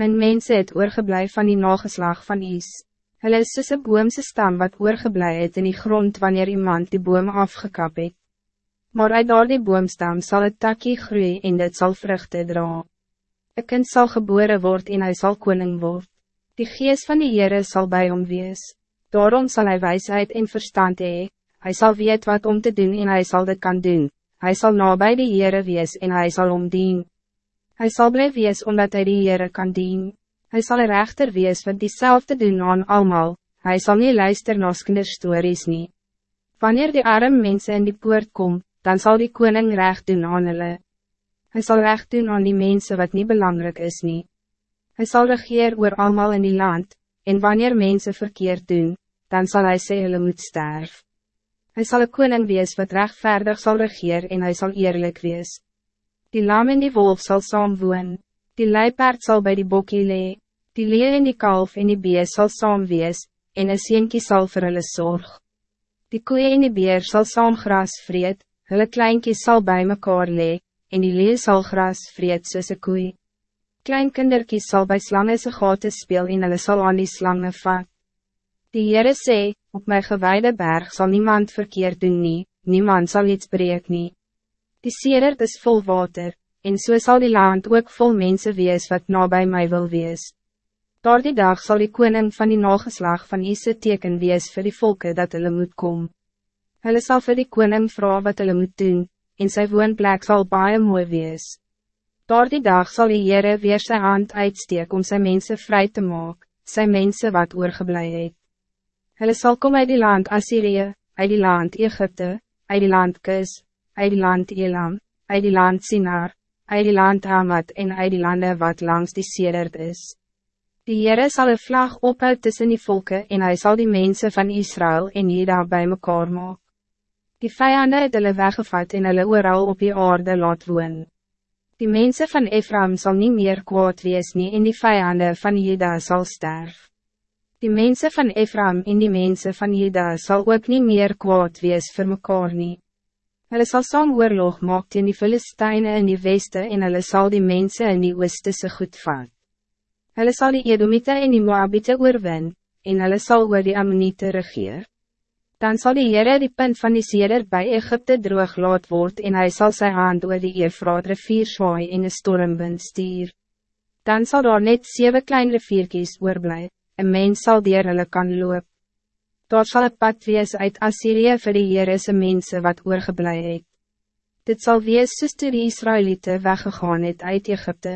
Mijn mensen het oorgeblij van die nageslag van Is. Hulle is soos een boomse stam wat oorgeblij het in die grond wanneer iemand die boom afgekap het. Maar uit daar die boomstam sal het takkie groei en dit sal vruchten dra. Een kind zal geboren worden en hij zal koning worden. Die geest van die Heere zal bij hom wees. Daarom zal hij wijsheid en verstand hee. Hij zal weet wat om te doen en hij zal dit kan doen. Hij zal nabij de Heere wees en hij zal omdien. Hij zal blijven wees omdat hij de Heere kan dien. Hij zal een rechter wees wat diezelfde doen aan allemaal. Hij zal niet luisteren naar kinderstories nie. Wanneer die arme mensen in die poort kom, dan zal die koning recht doen aan hulle. Hij zal recht doen aan die mensen wat niet belangrijk is nie. Hij zal regeer oor allemaal in die land, en wanneer mensen verkeerd doen, dan zal hij sê hulle moet sterf. Hij zal een koning wees wat rechtvaardig zal regeer en hij zal eerlijk wees. Die lam en die wolf zal saam woon, die leipaard zal bij die bokkie lee, die leeuw en die kalf en die bees zal saam wees, en een sienkie sal vir hulle zorg. Die koeie en die beer zal saam gras vreet, hulle kleinkie sal bij mekaar lee, en die leeuw zal gras vreet soos een koei. Klein kinderkies sal by slange se gate speel en hulle sal aan die slange vat. Die Heere sê, op my gewijde berg zal niemand verkeerd doen nie, niemand zal iets breek nie. Die sedert is vol water, en so zal die land ook vol mensen wees wat nabij mij wil wees. Door die dag zal die koning van die nageslag van Isse teken wees voor die volken dat hulle moet komen. Hulle sal vir die koning vragen wat hulle moet doen, en sy woonplek sal baie mooi wees. Door die dag zal die Heere weer zijn hand uitsteek om zijn mensen vrij te maken, zijn mensen wat oorgeblij het. Hulle sal kom uit die land Assyrië, uit die land Egypte, uit die land Kus, uit die land Elam, uit die land Sinar, uit die land Hamad en uit die lande wat langs die sedert is. Die Heere sal een vlag ophou tussen die volken en hij zal die mensen van Israël en Juda bij mekaar maak. Die vijanden het hulle weggevat en hulle ooral op die aarde laat woon. Die mensen van Ephraim zal niet meer kwaad wees nie en die vijanden van Juda zal sterf. Die mensen van Ephraim en die mensen van Juda zal ook niet meer kwaad wees vir mekaar nie. Hulle sal saam oorlog maak teen die Philistijnen in die weste en hulle sal die mensen in die ooste se goed vat. Hulle sal die Edomite en die Moabite oorwin, en hulle sal oor die Ammonite regeer. Dan zal die Heere die punt van die seder bij Egypte droog laat word en hij zal zijn hand oor die Eefraat rivier zwaai en een stormwind stuur. Dan zal daar net zeven klein rivierkies oorblij, een mens zal dier hulle kan loop. Daar zal het pad wees uit Assyrië vir die Heerese mense wat oorgeblij het. Dit zal wees soos toe die Israëlieten weggegaan het uit Egypte.